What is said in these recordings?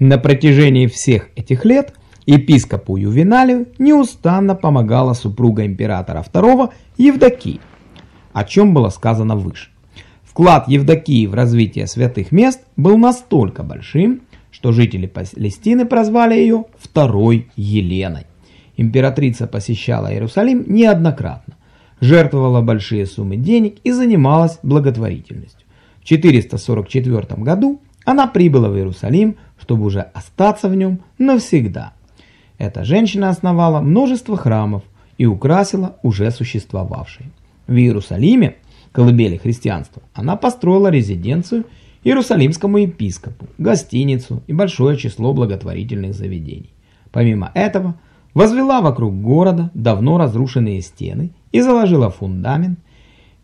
На протяжении всех этих лет епископу Ювеналию неустанно помогала супруга императора II Евдокия, о чем было сказано выше. Вклад Евдокии в развитие святых мест был настолько большим, что жители Палестины прозвали ее Второй Еленой. Императрица посещала Иерусалим неоднократно, жертвовала большие суммы денег и занималась благотворительностью. В 444 году она прибыла в Иерусалим, чтобы уже остаться в нем навсегда. Эта женщина основала множество храмов и украсила уже существовавшие. В Иерусалиме, колыбели христианства, она построила резиденцию Иерусалимскому епископу, гостиницу и большое число благотворительных заведений. Помимо этого, возвела вокруг города давно разрушенные стены и заложила фундамент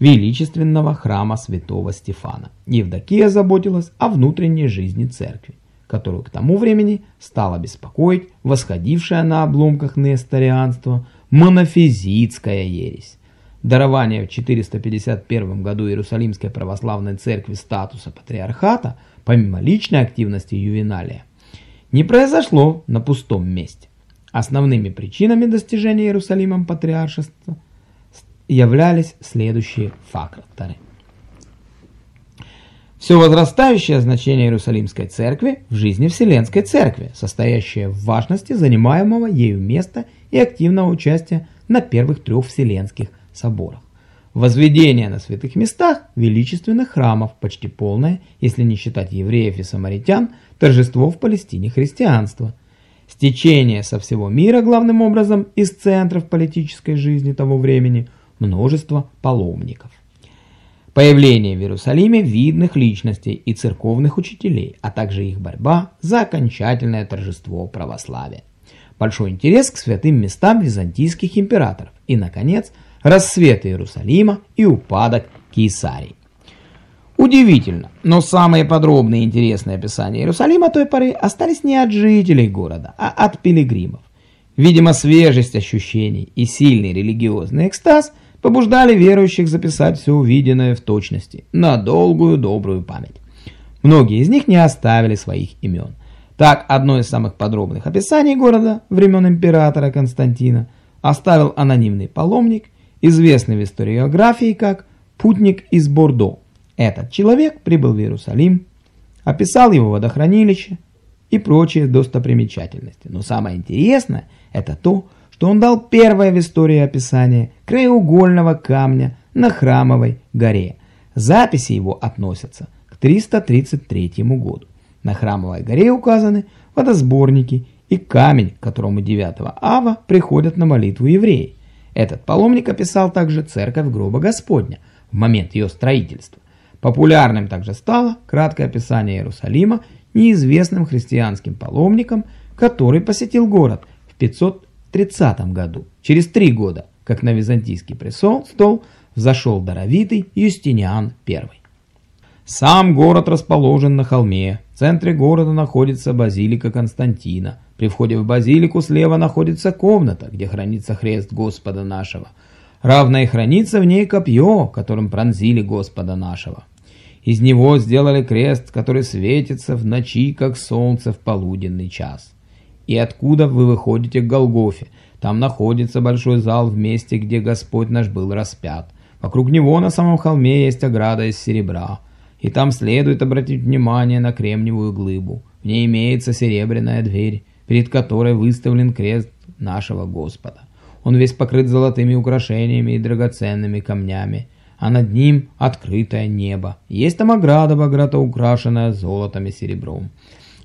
величественного храма святого Стефана. Евдокия заботилась о внутренней жизни церкви, которую к тому времени стала беспокоить восходившая на обломках несторианства монофизитская ересь. Дарование в 451 году Иерусалимской православной церкви статуса патриархата, помимо личной активности Ювеналия, не произошло на пустом месте. Основными причинами достижения Иерусалимом патриаршества являлись следующие факторы. Все возрастающее значение Иерусалимской церкви в жизни Вселенской церкви, состоящее в важности занимаемого ею места и активного участия на первых трех вселенских соборах. Возведение на святых местах величественных храмов, почти полное, если не считать евреев и самаритян, торжество в Палестине христианства – стечение со всего мира, главным образом из центров политической жизни того времени, множество паломников. Появление в Иерусалиме видных личностей и церковных учителей, а также их борьба за окончательное торжество православия. Большой интерес к святым местам византийских императоров и, наконец, рассвет Иерусалима и упадок Кесарии. Удивительно, но самые подробные и интересные описания Иерусалима той поры остались не от жителей города, а от пилигримов. Видимо, свежесть ощущений и сильный религиозный экстаз побуждали верующих записать все увиденное в точности, на долгую добрую память. Многие из них не оставили своих имен. Так, одно из самых подробных описаний города времен императора Константина оставил анонимный паломник, известный в историографии как «путник из Бордо», этот человек прибыл в Иерусалим, описал его водохранилище и прочие достопримечательности. Но самое интересное это то, что он дал первое в истории описание краеугольного камня на Храмовой горе. Записи его относятся к 333 году. На Храмовой горе указаны водосборники и камень, к которому 9 ава приходят на молитву евреи. Этот паломник описал также церковь гроба Господня в момент ее строительства. Популярным также стало краткое описание Иерусалима неизвестным христианским паломником, который посетил город в 530 году, через три года, как на византийский престол стол взошел даровитый Юстиниан I. Сам город расположен на холме, в центре города находится базилика Константина. При входе в базилику слева находится комната, где хранится хрест Господа нашего. Равно и хранится в ней копье, которым пронзили Господа нашего. Из него сделали крест, который светится в ночи, как солнце в полуденный час. И откуда вы выходите к Голгофе? Там находится большой зал в месте, где Господь наш был распят. Вокруг него на самом холме есть ограда из серебра. И там следует обратить внимание на кремниевую глыбу. В ней имеется серебряная дверь, перед которой выставлен крест нашего Господа. Он весь покрыт золотыми украшениями и драгоценными камнями а над ним открытое небо. Есть там ограда, богато украшенная золотом и серебром.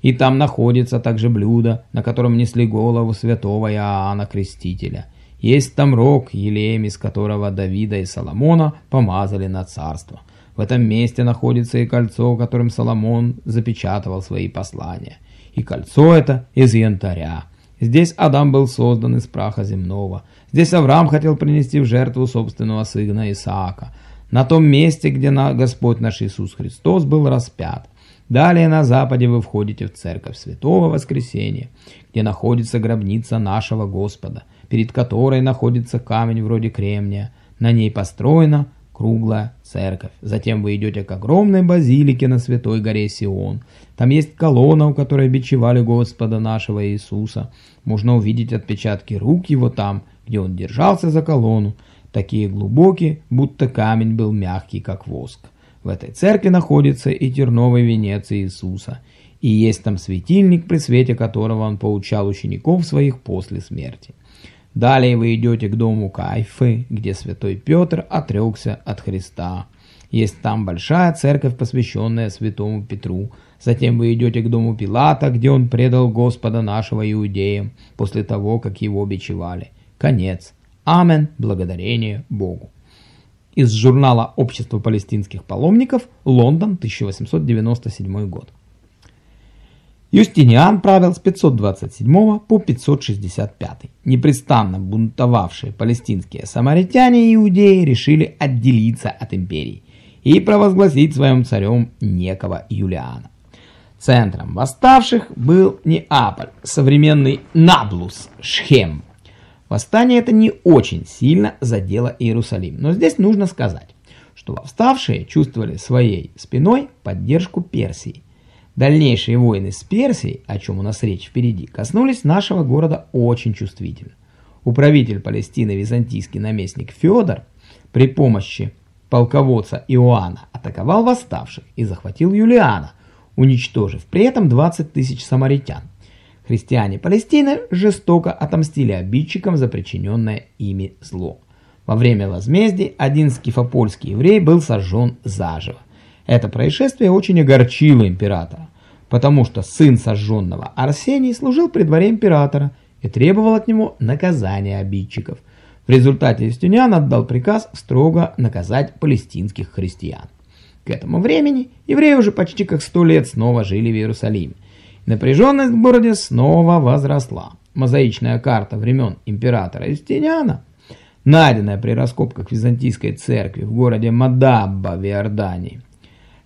И там находится также блюдо, на котором несли голову святого Иоанна Крестителя. Есть там рог, елеем из которого Давида и Соломона помазали на царство. В этом месте находится и кольцо, которым Соломон запечатывал свои послания. И кольцо это из янтаря. Здесь Адам был создан из праха земного. Здесь Авраам хотел принести в жертву собственного сына Исаака на том месте, где на Господь наш Иисус Христос был распят. Далее на западе вы входите в церковь Святого Воскресения, где находится гробница нашего Господа, перед которой находится камень вроде кремния. На ней построена круглая церковь. Затем вы идете к огромной базилике на Святой горе Сион. Там есть колонна, у которой бичевали Господа нашего Иисуса. Можно увидеть отпечатки рук его там, где он держался за колонну, такие глубокие, будто камень был мягкий, как воск. В этой церкви находится и терновый венец Иисуса, и есть там светильник, при свете которого он поучал учеников своих после смерти. Далее вы идете к дому Кайфы, где святой Петр отрекся от Христа. Есть там большая церковь, посвященная святому Петру. Затем вы идете к дому Пилата, где он предал Господа нашего иудеям, после того, как его бичевали. Конец. Амен. Благодарение Богу. Из журнала Общества палестинских паломников, Лондон, 1897 год. Юстиниан правил с 527 по 565. Непрестанно бунтовавшие палестинские самаритяне и иудеи решили отделиться от империи и провозгласить своим царем некого Юлиана. Центром восставших был Неаполь, современный Наблус, Шхем. Восстание это не очень сильно задело Иерусалим, но здесь нужно сказать, что восставшие чувствовали своей спиной поддержку Персии – Дальнейшие войны с Персией, о чем у нас речь впереди, коснулись нашего города очень чувствительно. Управитель Палестины византийский наместник Федор при помощи полководца Иоанна атаковал восставших и захватил Юлиана, уничтожив при этом 20 тысяч самаритян. Христиане Палестины жестоко отомстили обидчикам за причиненное ими зло. Во время возмездия один скифопольский еврей был сожжен заживо. Это происшествие очень огорчило императора, потому что сын сожженного Арсений служил при дворе императора и требовал от него наказания обидчиков. В результате Юстиниан отдал приказ строго наказать палестинских христиан. К этому времени евреи уже почти как сто лет снова жили в Иерусалиме. Напряженность в городе снова возросла. Мозаичная карта времен императора Юстиниана, найденная при раскопках Византийской церкви в городе Мадабба в Иордании,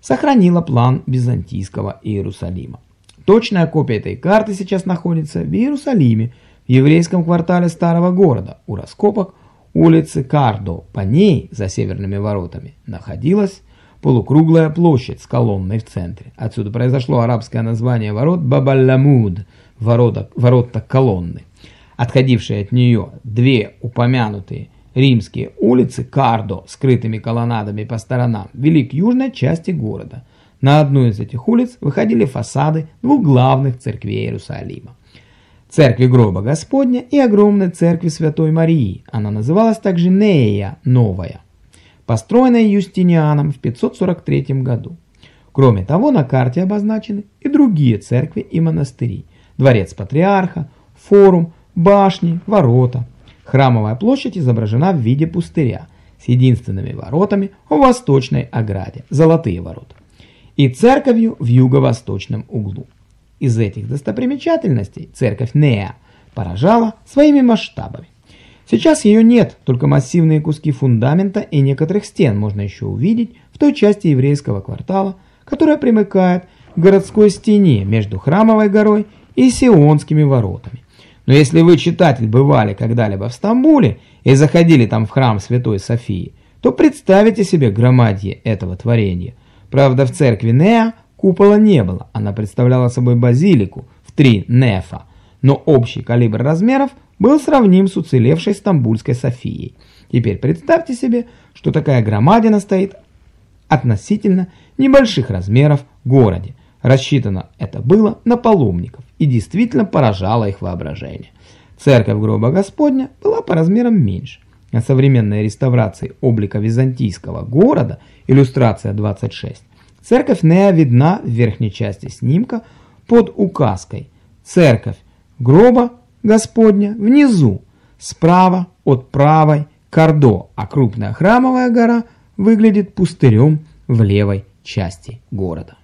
сохранила план византийского Иерусалима. Точная копия этой карты сейчас находится в Иерусалиме, в еврейском квартале старого города, у раскопок улицы Кардо. По ней, за северными воротами, находилась полукруглая площадь с колонной в центре. Отсюда произошло арабское название ворот Бабалламуд, ворота, ворота колонны. Отходившие от нее две упомянутые Римские улицы Кардо, скрытыми колоннадами по сторонам, вели к южной части города. На одну из этих улиц выходили фасады двух главных церквей Иерусалима. Церкви гроба Господня и огромной церкви Святой Марии. Она называлась также Нея Новая, построенная Юстинианом в 543 году. Кроме того, на карте обозначены и другие церкви и монастыри. Дворец Патриарха, форум, башни, ворота – Храмовая площадь изображена в виде пустыря с единственными воротами в восточной ограде, золотые ворота, и церковью в юго-восточном углу. Из этих достопримечательностей церковь Неа поражала своими масштабами. Сейчас ее нет, только массивные куски фундамента и некоторых стен можно еще увидеть в той части еврейского квартала, которая примыкает к городской стене между Храмовой горой и Сионскими воротами. Но если вы, читатель, бывали когда-либо в Стамбуле и заходили там в храм Святой Софии, то представите себе громадье этого творения. Правда, в церкви Неа купола не было, она представляла собой базилику в три нефа, но общий калибр размеров был сравним с уцелевшей Стамбульской Софией. Теперь представьте себе, что такая громадина стоит относительно небольших размеров в городе. Рассчитано это было на паломников и действительно поражало их воображение. Церковь гроба Господня была по размерам меньше. А современной реставрации облика византийского города, иллюстрация 26, церковь Неа видна в верхней части снимка под указкой «Церковь гроба Господня внизу, справа от правой Кордо, а крупная храмовая гора выглядит пустырем в левой части города».